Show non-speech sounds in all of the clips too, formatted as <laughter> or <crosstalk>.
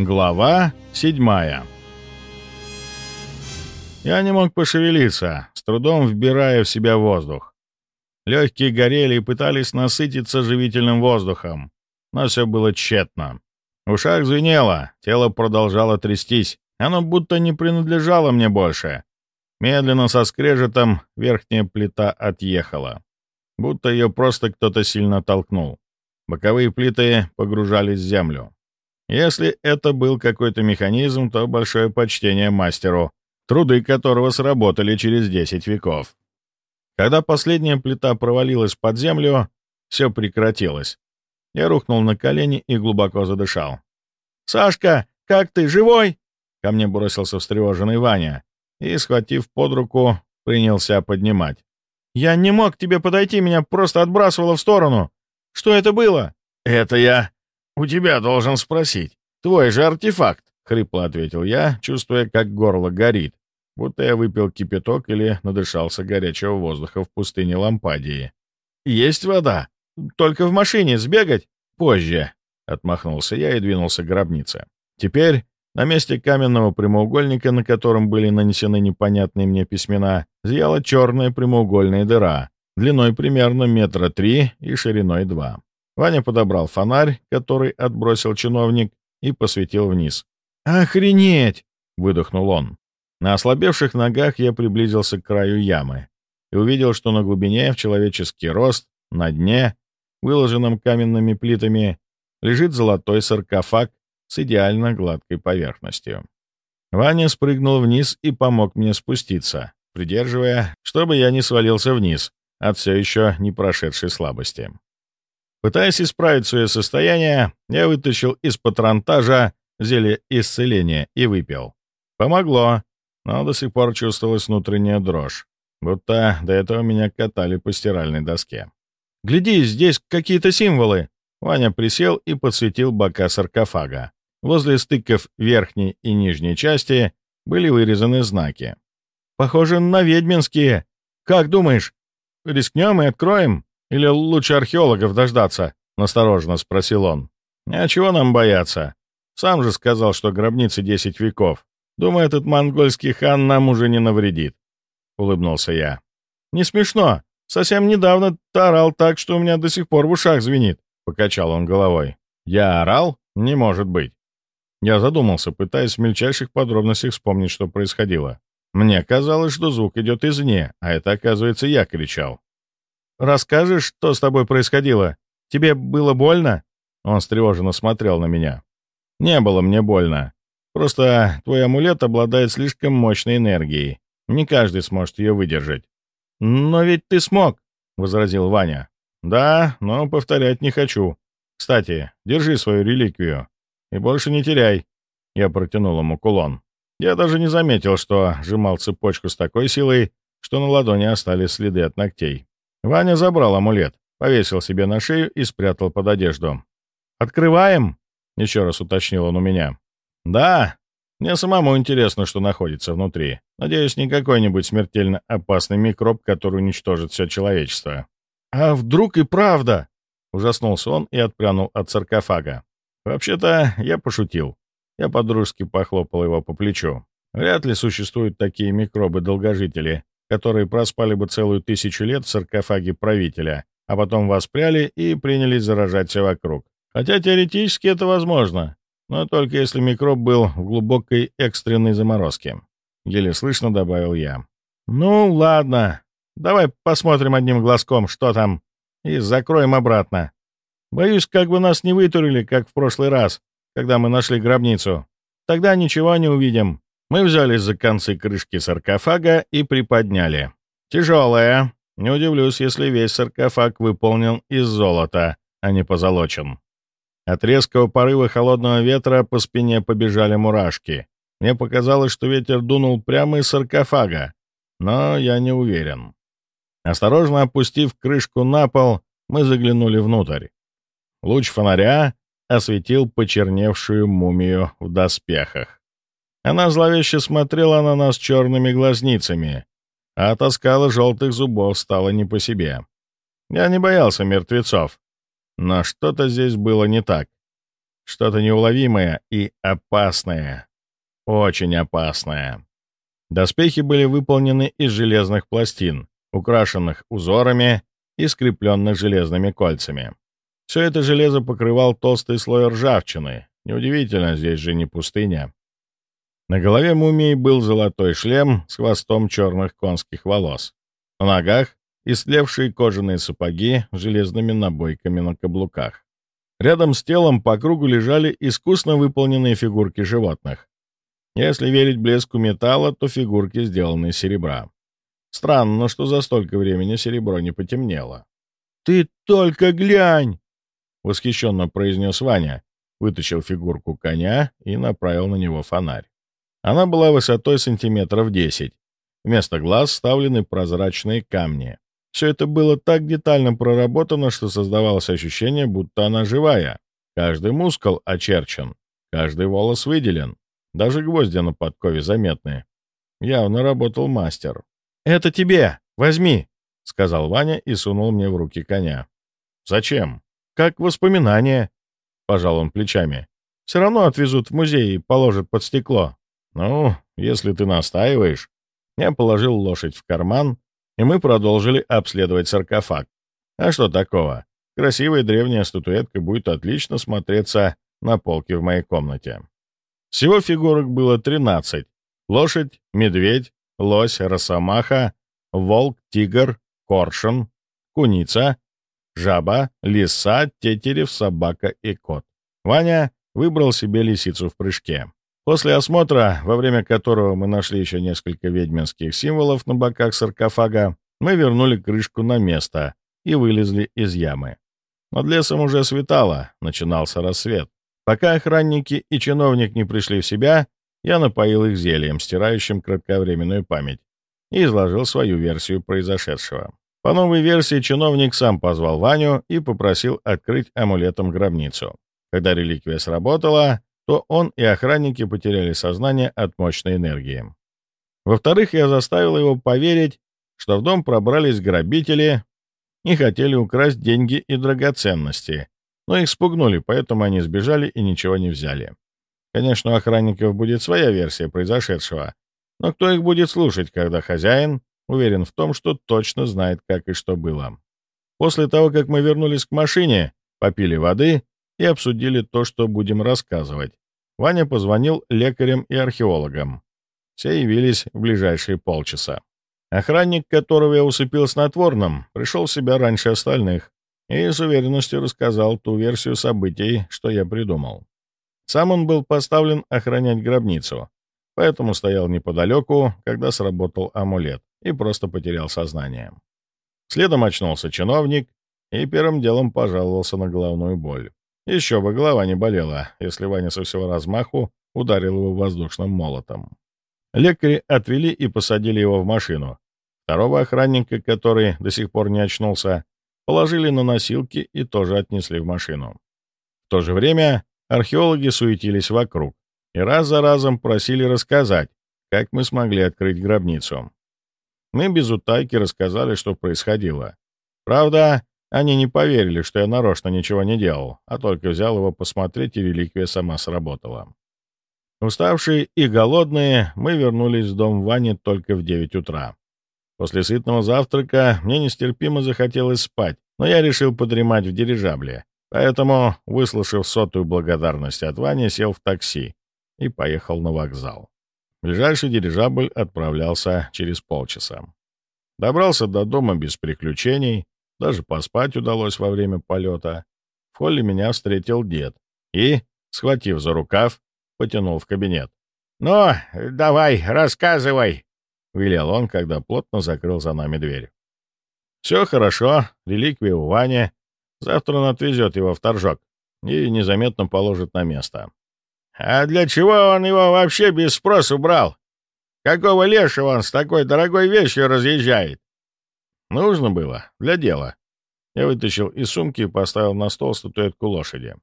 Глава седьмая Я не мог пошевелиться, с трудом вбирая в себя воздух. Легкие горели и пытались насытиться живительным воздухом, но все было тщетно. Ушах звенело, тело продолжало трястись, оно будто не принадлежало мне больше. Медленно со скрежетом верхняя плита отъехала, будто ее просто кто-то сильно толкнул. Боковые плиты погружались в землю. Если это был какой-то механизм, то большое почтение мастеру, труды которого сработали через 10 веков. Когда последняя плита провалилась под землю, все прекратилось. Я рухнул на колени и глубоко задышал. «Сашка, как ты, живой?» Ко мне бросился встревоженный Ваня и, схватив под руку, принялся поднимать. «Я не мог к тебе подойти, меня просто отбрасывало в сторону. Что это было?» «Это я «У тебя должен спросить. Твой же артефакт», — хрипло ответил я, чувствуя, как горло горит, будто я выпил кипяток или надышался горячего воздуха в пустыне Лампадии. «Есть вода? Только в машине сбегать? Позже», — отмахнулся я и двинулся к гробнице. Теперь на месте каменного прямоугольника, на котором были нанесены непонятные мне письмена, зияла черная прямоугольная дыра, длиной примерно метра три и шириной два. Ваня подобрал фонарь, который отбросил чиновник, и посветил вниз. «Охренеть!» — выдохнул он. На ослабевших ногах я приблизился к краю ямы и увидел, что на глубине, в человеческий рост, на дне, выложенном каменными плитами, лежит золотой саркофаг с идеально гладкой поверхностью. Ваня спрыгнул вниз и помог мне спуститься, придерживая, чтобы я не свалился вниз от все еще не прошедшей слабости. Пытаясь исправить свое состояние, я вытащил из патронтажа зелье исцеления и выпил. Помогло, но до сих пор чувствовалась внутренняя дрожь, будто до этого меня катали по стиральной доске. «Гляди, здесь какие-то символы!» Ваня присел и подсветил бока саркофага. Возле стыков верхней и нижней части были вырезаны знаки. «Похоже на ведьминские. Как думаешь, рискнем и откроем?» Или лучше археологов дождаться?» — настороженно спросил он. «А чего нам бояться? Сам же сказал, что гробницы десять веков. Думаю, этот монгольский хан нам уже не навредит», — улыбнулся я. «Не смешно. Совсем недавно ты орал так, что у меня до сих пор в ушах звенит», — покачал он головой. «Я орал? Не может быть». Я задумался, пытаясь в мельчайших подробностях вспомнить, что происходило. Мне казалось, что звук идет извне, а это, оказывается, я кричал. «Расскажешь, что с тобой происходило? Тебе было больно?» Он встревоженно смотрел на меня. «Не было мне больно. Просто твой амулет обладает слишком мощной энергией. Не каждый сможет ее выдержать». «Но ведь ты смог», — возразил Ваня. «Да, но повторять не хочу. Кстати, держи свою реликвию и больше не теряй». Я протянул ему кулон. Я даже не заметил, что сжимал цепочку с такой силой, что на ладони остались следы от ногтей. Ваня забрал амулет, повесил себе на шею и спрятал под одежду. «Открываем?» — еще раз уточнил он у меня. «Да. Мне самому интересно, что находится внутри. Надеюсь, не какой-нибудь смертельно опасный микроб, который уничтожит все человечество». «А вдруг и правда?» — ужаснулся он и отпрянул от саркофага. «Вообще-то я пошутил». Я подружски похлопал его по плечу. Вряд ли существуют такие микробы-долгожители, которые проспали бы целую тысячу лет в саркофаге правителя, а потом воспряли и принялись заражать все вокруг. Хотя теоретически это возможно, но только если микроб был в глубокой экстренной заморозке. Еле слышно добавил я. «Ну, ладно. Давай посмотрим одним глазком, что там, и закроем обратно. Боюсь, как бы нас не вытурили, как в прошлый раз, когда мы нашли гробницу. Тогда ничего не увидим. Мы взялись за концы крышки саркофага и приподняли. Тяжелая. Не удивлюсь, если весь саркофаг выполнен из золота, а не позолочен. От резкого порыва холодного ветра по спине побежали мурашки. Мне показалось, что ветер дунул прямо из саркофага, но я не уверен. Осторожно опустив крышку на пол, мы заглянули внутрь. Луч фонаря осветил почерневшую мумию в доспехах. Она зловеще смотрела на нас черными глазницами, а от оскала желтых зубов стало не по себе. Я не боялся мертвецов, но что-то здесь было не так. что-то неуловимое и опасное. Очень опасное. Доспехи были выполнены из железных пластин, украшенных узорами и скрепленных железными кольцами. Все это железо покрывал толстый слой ржавчины. Неудивительно, здесь же не пустыня. На голове мумии был золотой шлем с хвостом черных конских волос. На ногах — истлевшие кожаные сапоги с железными набойками на каблуках. Рядом с телом по кругу лежали искусно выполненные фигурки животных. Если верить блеску металла, то фигурки сделаны из серебра. Странно, что за столько времени серебро не потемнело. «Ты только глянь!» — восхищенно произнес Ваня, вытащил фигурку коня и направил на него фонарь. Она была высотой сантиметров 10. Вместо глаз вставлены прозрачные камни. Все это было так детально проработано, что создавалось ощущение, будто она живая. Каждый мускул очерчен, каждый волос выделен, даже гвозди на подкове заметны. Явно работал мастер. «Это тебе! Возьми!» — сказал Ваня и сунул мне в руки коня. «Зачем?» «Как воспоминание!» — пожал он плечами. «Все равно отвезут в музей и положат под стекло». «Ну, если ты настаиваешь...» Я положил лошадь в карман, и мы продолжили обследовать саркофаг. А что такого? Красивая древняя статуэтка будет отлично смотреться на полке в моей комнате. Всего фигурок было 13. Лошадь, медведь, лось, росомаха, волк, тигр, коршун, куница, жаба, лиса, тетерев, собака и кот. Ваня выбрал себе лисицу в прыжке. После осмотра, во время которого мы нашли еще несколько ведьминских символов на боках саркофага, мы вернули крышку на место и вылезли из ямы. Над лесом уже светало, начинался рассвет. Пока охранники и чиновник не пришли в себя, я напоил их зельем, стирающим кратковременную память, и изложил свою версию произошедшего. По новой версии чиновник сам позвал Ваню и попросил открыть амулетом гробницу. Когда реликвия сработала, то он и охранники потеряли сознание от мощной энергии. Во-вторых, я заставил его поверить, что в дом пробрались грабители и хотели украсть деньги и драгоценности, но их спугнули, поэтому они сбежали и ничего не взяли. Конечно, у охранников будет своя версия произошедшего, но кто их будет слушать, когда хозяин уверен в том, что точно знает, как и что было. После того, как мы вернулись к машине, попили воды и обсудили то, что будем рассказывать. Ваня позвонил лекарям и археологам. Все явились в ближайшие полчаса. Охранник, которого я усыпил снотворным, пришел в себя раньше остальных и с уверенностью рассказал ту версию событий, что я придумал. Сам он был поставлен охранять гробницу, поэтому стоял неподалеку, когда сработал амулет, и просто потерял сознание. Следом очнулся чиновник и первым делом пожаловался на головную боль. Еще бы голова не болела, если Ваня со всего размаху ударил его воздушным молотом. Лекари отвели и посадили его в машину. Второго охранника, который до сих пор не очнулся, положили на носилки и тоже отнесли в машину. В то же время археологи суетились вокруг и раз за разом просили рассказать, как мы смогли открыть гробницу. Мы без утайки рассказали, что происходило. Правда, они не поверили, что я нарочно ничего не делал, а только взял его посмотреть, и реликвия сама сработала. Уставшие и голодные, мы вернулись в дом Вани только в 9 утра. После сытного завтрака мне нестерпимо захотелось спать, но я решил подремать в дирижабле. Поэтому, выслушав сотую благодарность от Вани, сел в такси и поехал на вокзал. Ближайший дирижабль отправлялся через полчаса. Добрался до дома без приключений, даже поспать удалось во время полета. В холле меня встретил дед и, схватив за рукав, потянул в кабинет. «Ну, давай, рассказывай!» — велел он, когда плотно закрыл за нами дверь. «Все хорошо, реликвия у Вани. Завтра он отвезет его в торжок и незаметно положит на место». «А для чего он его вообще без спросу брал? Какого лешего он с такой дорогой вещью разъезжает?» Нужно было. Для дела. Я вытащил из сумки и поставил на стол статуэтку лошади.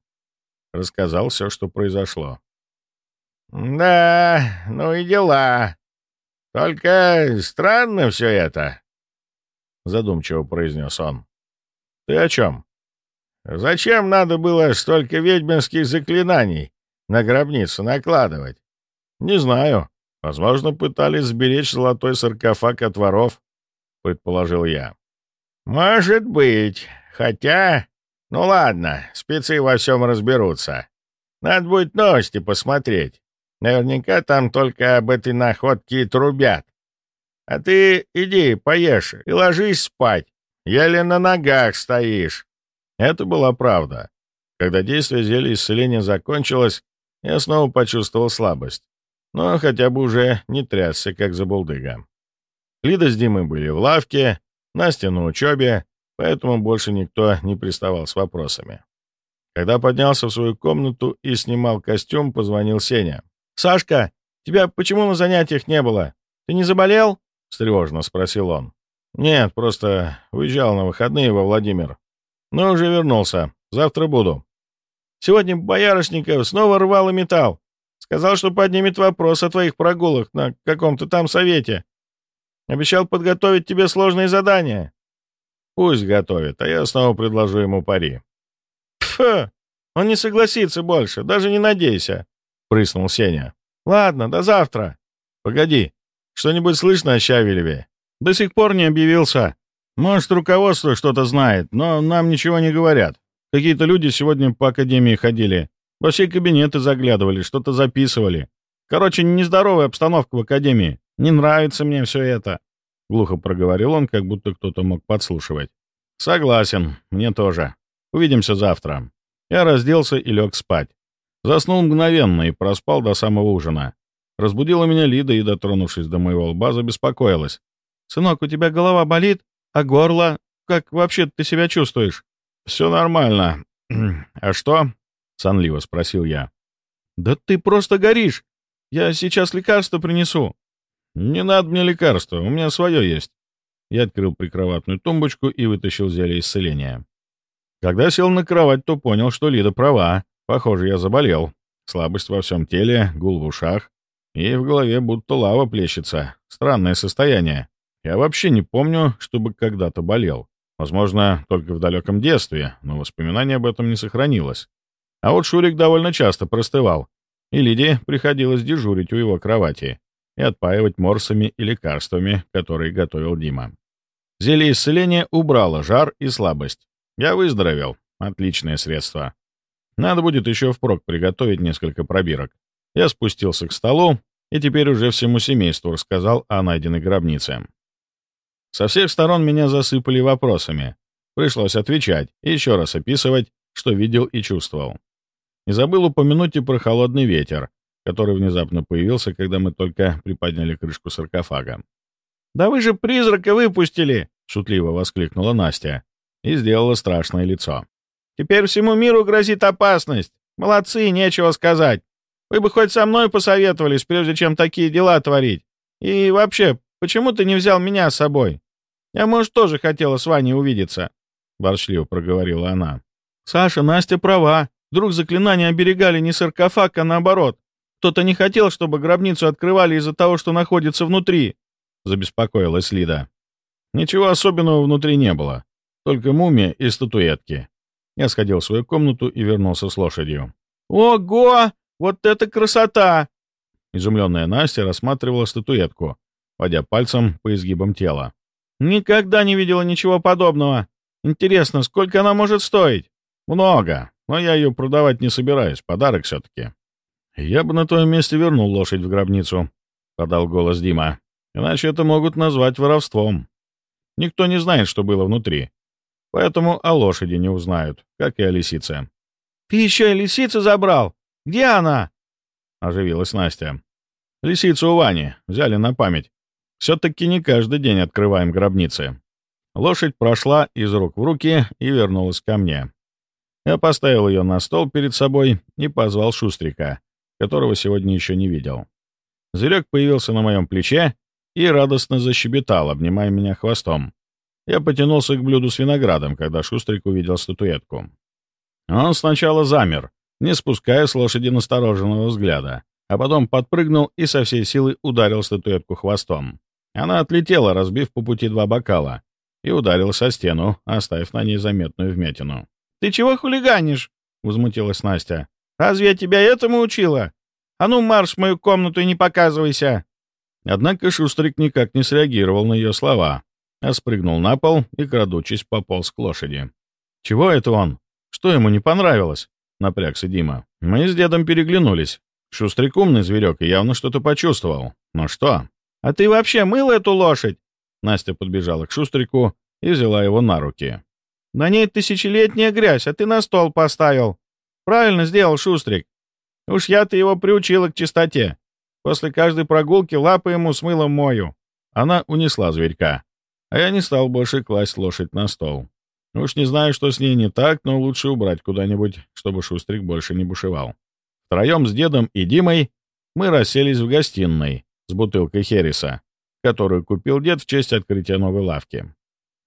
Рассказал все, что произошло. «Да, ну и дела. Только странно все это», — задумчиво произнес он. «Ты о чем?» зачем надо было столько ведьминских заклинаний на гробницу накладывать? Не знаю. Возможно, пытались сберечь золотой саркофаг от воров, предположил я. Может быть. Хотя... Ну ладно, спецы во всем разберутся. Надо будет новости посмотреть. Наверняка там только об этой находке и трубят. А ты иди, поешь и ложись спать. Еле на ногах стоишь. Это была правда. Когда действие зелья исцеления закончилось, я снова почувствовал слабость. Но хотя бы уже не трясся, как забулдыга. Лида с Димой были в лавке, Настя на учебе, поэтому больше никто не приставал с вопросами. Когда поднялся в свою комнату и снимал костюм, позвонил Сеня. «Сашка, тебя почему на занятиях не было? Ты не заболел?» — встревоженно спросил он. «Нет, просто уезжал на выходные во Владимир. Но уже вернулся. Завтра буду». «Сегодня Боярышников снова рвал и металл. Сказал, что поднимет вопрос о твоих прогулах на каком-то там совете. Обещал подготовить тебе сложные задания». «Пусть готовит, а я снова предложу ему пари». «Пф, он не согласится больше, даже не надейся», — прыснул Сеня. «Ладно, до завтра». «Погоди, что-нибудь слышно о Щавелеве?» До сих пор не объявился. Может, руководство что-то знает, но нам ничего не говорят. Какие-то люди сегодня по академии ходили. Во все кабинеты заглядывали, что-то записывали. Короче, нездоровая обстановка в академии. Не нравится мне все это. Глухо проговорил он, как будто кто-то мог подслушивать. Согласен, мне тоже. Увидимся завтра. Я разделся и лег спать. Заснул мгновенно и проспал до самого ужина. Разбудила меня Лида и, дотронувшись до моего лба, забеспокоилась. «Сынок, у тебя голова болит? А горло? Как вообще ты себя чувствуешь?» «Все нормально. <clears throat> А что?» — сонливо спросил я. «Да ты просто горишь. Я сейчас лекарство принесу». «Не надо мне лекарства, у меня свое есть». Я открыл прикроватную тумбочку и вытащил зелье исцеления. Когда сел на кровать, то понял, что Лида права. Похоже, я заболел. Слабость во всем теле, гул в ушах. И в голове будто лава плещется. Странное состояние. Я вообще не помню, чтобы когда-то болел. Возможно, только в далеком детстве, но воспоминаний об этом не сохранилось. А вот Шурик довольно часто простывал, и Лидии приходилось дежурить у его кровати и отпаивать морсами и лекарствами, которые готовил Дима. Зелье исцеления убрало жар и слабость. Я выздоровел. Отличное средство. Надо будет еще впрок приготовить несколько пробирок. Я спустился к столу и теперь уже всему семейству рассказал о найденной гробнице. Со всех сторон меня засыпали вопросами. Пришлось отвечать и еще раз описывать, что видел и чувствовал. Не забыл упомянуть и про холодный ветер, который внезапно появился, когда мы только приподняли крышку саркофага. «Да вы же призрака выпустили!» — шутливо воскликнула Настя и сделала страшное лицо. «Теперь всему миру грозит опасность. Молодцы, нечего сказать. Вы бы хоть со мной посоветовались, прежде чем такие дела творить. И вообще, почему ты не взял меня с собой? Я, может, тоже хотела с Ваней увидеться», — ворчливо проговорила она. «Саша, Настя права. Вдруг заклинания оберегали не саркофаг, а наоборот. Кто-то не хотел, чтобы гробницу открывали из-за того, что находится внутри», — забеспокоилась Лида. «Ничего особенного внутри не было. Только мумия и статуэтки». Я сходил в свою комнату и вернулся с лошадью. «Ого! Вот это красота!» Изумленная Настя рассматривала статуэтку, водя пальцем по изгибам тела. «Никогда не видела ничего подобного. Интересно, сколько она может стоить?» «Много, но я ее продавать не собираюсь, подарок все-таки». «Я бы на твоем месте вернул лошадь в гробницу», — подал голос Дима. «Иначе это могут назвать воровством. Никто не знает, что было внутри. Поэтому о лошади не узнают, как и о лисице». «Ты еще и лисицу забрал? Где она?» — оживилась Настя. «Лисицу у Вани. Взяли на память. Все-таки не каждый день открываем гробницы. Лошадь прошла из рук в руки и вернулась ко мне. Я поставил ее на стол перед собой и позвал Шустрика, которого сегодня еще не видел. Зверек появился на моем плече и радостно защебетал, обнимая меня хвостом. Я потянулся к блюду с виноградом, когда Шустрик увидел статуэтку. Он сначала замер, не спуская с лошади настороженного взгляда, а потом подпрыгнул и со всей силы ударил статуэтку хвостом. Она отлетела, разбив по пути два бокала, и ударилась о стену, оставив на ней заметную вмятину. Ты чего хулиганишь?» — возмутилась Настя. «Разве я тебя этому учила? А ну, марш в мою комнату и не показывайся!» Однако Шустрик никак не среагировал на ее слова, а спрыгнул на пол и, крадучись, пополз к лошади. «Чего это он? Что ему не понравилось?» — напрягся Дима. Мы с дедом переглянулись. Шустрик умный зверек и явно что-то почувствовал. Но что? «А ты вообще мыл эту лошадь?» Настя подбежала к Шустрику и взяла его на руки. «На ней тысячелетняя грязь, а ты на стол поставил. Правильно сделал Шустрик. Уж я-то его приучила к чистоте. После каждой прогулки лапы ему с мылом мою». Она унесла зверька, а я не стал больше класть лошадь на стол. Уж не знаю, что с ней не так, но лучше убрать куда-нибудь, чтобы Шустрик больше не бушевал. Втроем с дедом и Димой мы расселись в гостиной с бутылкой Хереса, которую купил дед в честь открытия новой лавки.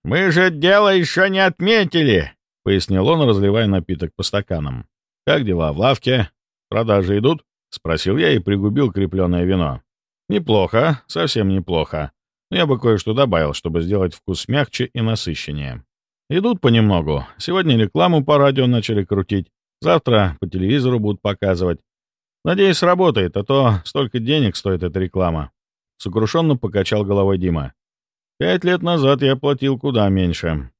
«Мы же дело еще не отметили!» — пояснил он, разливая напиток по стаканам. «Как дела в лавке? Продажи идут?» — спросил я и пригубил крепленное вино. «Неплохо, совсем неплохо. Но я бы кое-что добавил, чтобы сделать вкус мягче и насыщеннее. Идут понемногу. Сегодня рекламу по радио начали крутить. Завтра по телевизору будут показывать. Надеюсь, работает, а то столько денег стоит эта реклама. Сокрушенно покачал головой Дима. Пять лет назад я платил куда меньше.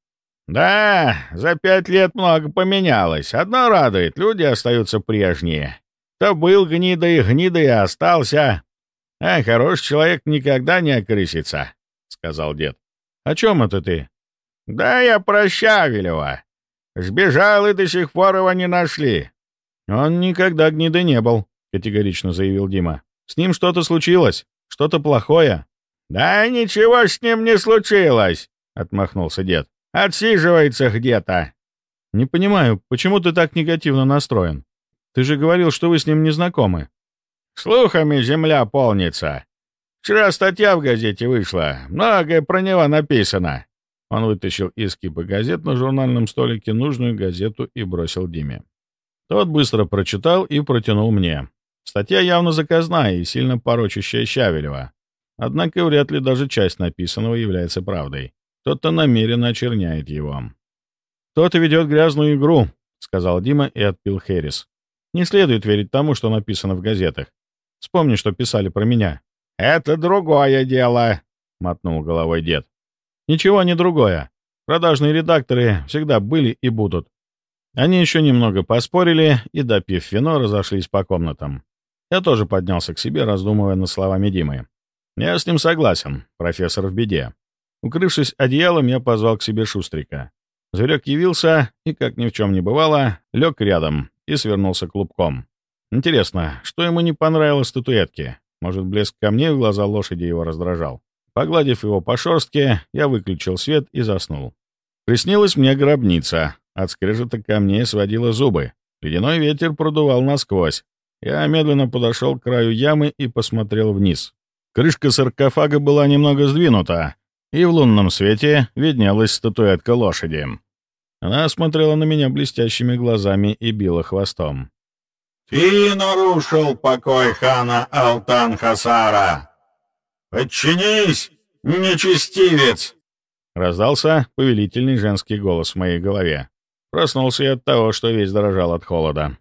Да, за пять лет много поменялось. Одно радует, люди остаются прежние. Кто был гнидой, гнидой и остался. А хороший человек никогда не окрысится, — сказал дед. — О чем это ты? — Да я про Щавелева. Сбежал, и до сих пор его не нашли. — Он никогда гнидой не был, — категорично заявил Дима. — С ним что-то случилось, что-то плохое. — Да ничего с ним не случилось, — отмахнулся дед. — Отсиживается где-то. — Не понимаю, почему ты так негативно настроен? Ты же говорил, что вы с ним не знакомы. — Слухами земля полнится. Вчера статья в газете вышла, многое про него написано. Он вытащил из кипы газет на журнальном столике нужную газету и бросил Диме. Тот быстро прочитал и протянул мне. Статья явно заказная и сильно порочащая Щавелева. Однако вряд ли даже часть написанного является правдой. Кто-то намеренно очерняет его. «Кто-то ведет грязную игру», — сказал Дима и отпил Хэрис. «Не следует верить тому, что написано в газетах. Вспомни, что писали про меня». «Это другое дело», — мотнул головой дед. «Ничего не другое. Продажные редакторы всегда были и будут. Они еще немного поспорили и, допив вино, разошлись по комнатам. Я тоже поднялся к себе, раздумывая над словами Димы. Я с ним согласен, профессор в беде. Укрывшись одеялом, я позвал к себе Шустрика. Зверек явился и, как ни в чем не бывало, лег рядом и свернулся клубком. Интересно, что ему не понравилось статуэтке? Может, блеск камней в глаза лошади его раздражал? Погладив его по шерстке, я выключил свет и заснул. Приснилась мне гробница, от скрежета камней сводило зубы. Ледяной ветер продувал насквозь. Я медленно подошел к краю ямы и посмотрел вниз. Крышка саркофага была немного сдвинута, и в лунном свете виднелась статуэтка лошади. Она смотрела на меня блестящими глазами и била хвостом. «Ты нарушил покой хана Алтан-Хасара! Подчинись, нечестивец!» Раздался повелительный женский голос в моей голове. Проснулся я от того, что весь дрожал от холода.